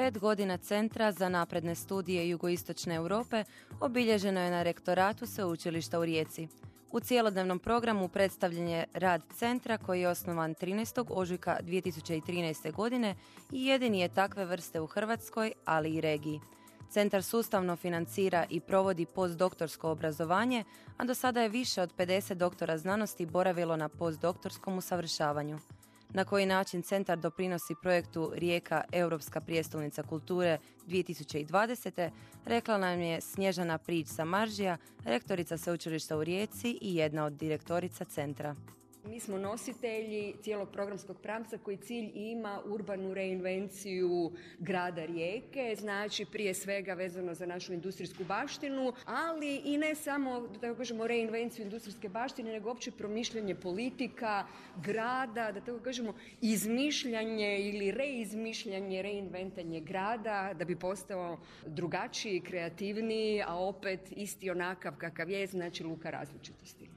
Pet godina Centra za napredne studije Jugoistočne Europe obilježeno je na rektoratu Sveučilišta u Rijeci. U cijelodnevnom programu predstavljen je rad centra koji je osnovan 13. ožujka 2013. godine i jedini je takve vrste u Hrvatskoj, ali i regiji. Centar sustavno financira i provodi postdoktorsko obrazovanje, a do sada je više od 50 doktora znanosti boravilo na postdoktorskom usavršavanju na koji način centar doprinosi projektu Rijeka Europska prijestolnica kulture 2020. rekla nam je Snježana Prić Samaržija, rektorica sveučilišta u Rijeci i jedna od direktorica centra. Mi smo nositelji cijelog programskog pravca koji cilj ima urbanu reinvenciju grada Rijeke, znači prije svega vezano za našu industrijsku baštinu, ali i ne samo, da tako kažemo, reinvenciju industrijske baštine, nego opće promišljanje politika, grada, da tako kažemo, izmišljanje ili reizmišljanje, reinventanje grada, da bi postao drugačiji, kreativniji, a opet isti onakav kakav je, znači luka različitosti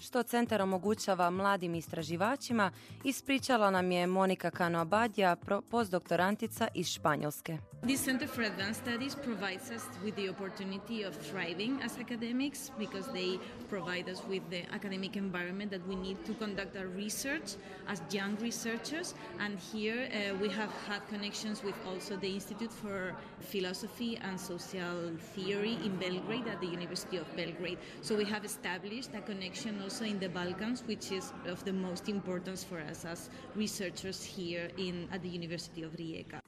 što centar omogućava mladim istraživačima, ispričala nam je Monika Cano Abadja, postdoktorantica iz Španjolske. This Center for Advanced Studies provides us with the opportunity of thriving as academics because they provide us with the academic environment that we need to conduct our research as young researchers. And here uh, we have had connections with also the Institute for Philosophy and Social Theory in Belgrade at the University of Belgrade. So we have established a connection also in the Balkans, which is of the most importance for us as researchers here in, at the University of Rijeka.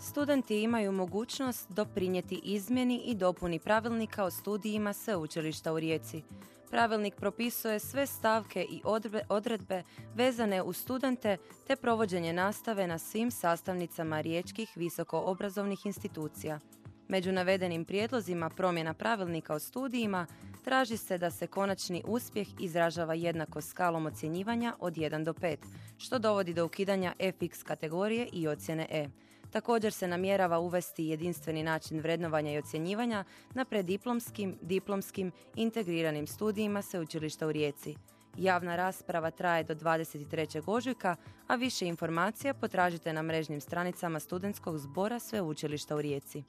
studenti imaju mogućnost doprinijeti izmjeni i dopuni pravilnika o studijima sveučilišta u Rijeci. Pravilnik propisuje sve stavke i odredbe vezane uz studente te provođenje nastave na svim sastavnicama riječkih visokoobrazovnih institucija. Među navedenim prijedlozima promjena pravilnika o studijima traži se da se konačni uspjeh izražava jednako skalom ocjenjivanja od 1 do 5, što dovodi do ukidanja FX kategorije i ocjene E. Također se namjerava uvesti jedinstveni način vrednovanja i ocjenjivanja na prediplomskim, diplomskim, integriranim studijima sveučilišta u Rijeci. Javna rasprava traje do 23. ožujka, a više informacija potražite na mrežnim stranicama studentskog zbora sveučilišta u Rijeci.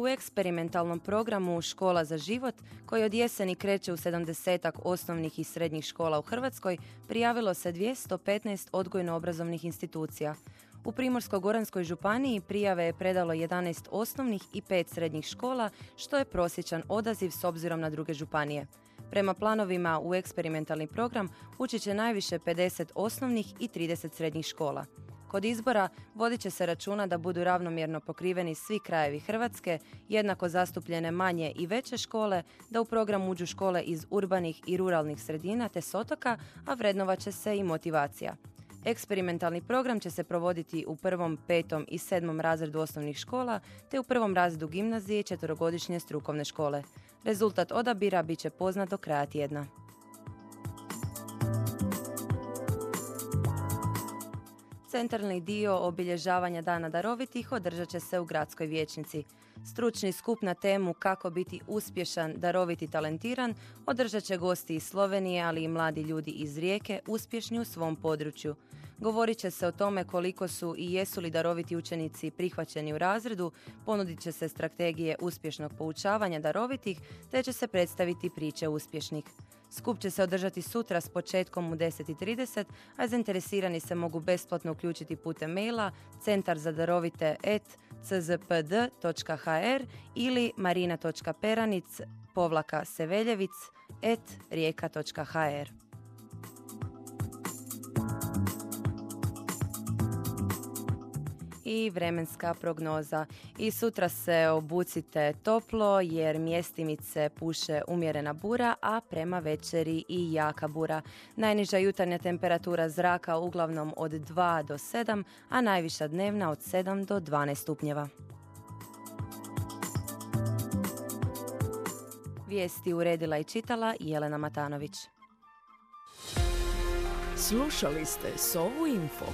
U eksperimentalnom programu Škola za život, koji od jeseni kreće u 70 osnovnih i srednjih škola u Hrvatskoj, prijavilo se 215 odgojno-obrazovnih institucija. U Primorsko-goranskoj županiji prijave je predalo 11 osnovnih i 5 srednjih škola, što je prosječan odaziv s obzirom na druge županije. Prema planovima u eksperimentalni program ući će najviše 50 osnovnih i 30 srednjih škola. Kod izbora vodit će se računa da budu ravnomjerno pokriveni svi krajevi Hrvatske, jednako zastupljene manje i veće škole, da u program uđu škole iz urbanih i ruralnih sredina te s a vrednovat će se i motivacija. Eksperimentalni program će se provoditi u prvom, petom i sedmom razredu osnovnih škola te u prvom razredu gimnazije i četverogodišnje strukovne škole. Rezultat odabira bit će poznat do kraja tjedna. Centralni dio obilježavanja Dana darovitih održat će se u gradskoj vijećnici. Stručni skup na temu kako biti uspješan, daroviti talentiran održat će gosti iz Slovenije, ali i mladi ljudi iz Rijeke uspješni u svom području. Govorit će se o tome koliko su i jesu li daroviti učenici prihvaćeni u razredu, ponudit će se strategije uspješnog poučavanja darovitih, te će se predstaviti priče uspješnih. Skup će se održati sutra s početkom u 10.30, a zainteresirani se mogu besplatno uključiti putem maila centar za darovite ili marina.peranic povlaka seveljevic et rijeka.hr. i vremenska prognoza. I sutra se obucite toplo jer mjestimice puše umjerena bura, a prema večeri i jaka bura. Najniža jutarnja temperatura zraka uglavnom od 2 do 7, a najviša dnevna od 7 do 12 stupnjeva. Vijesti uredila i čitala Jelena Matanović. Slušali ste Sovu Info.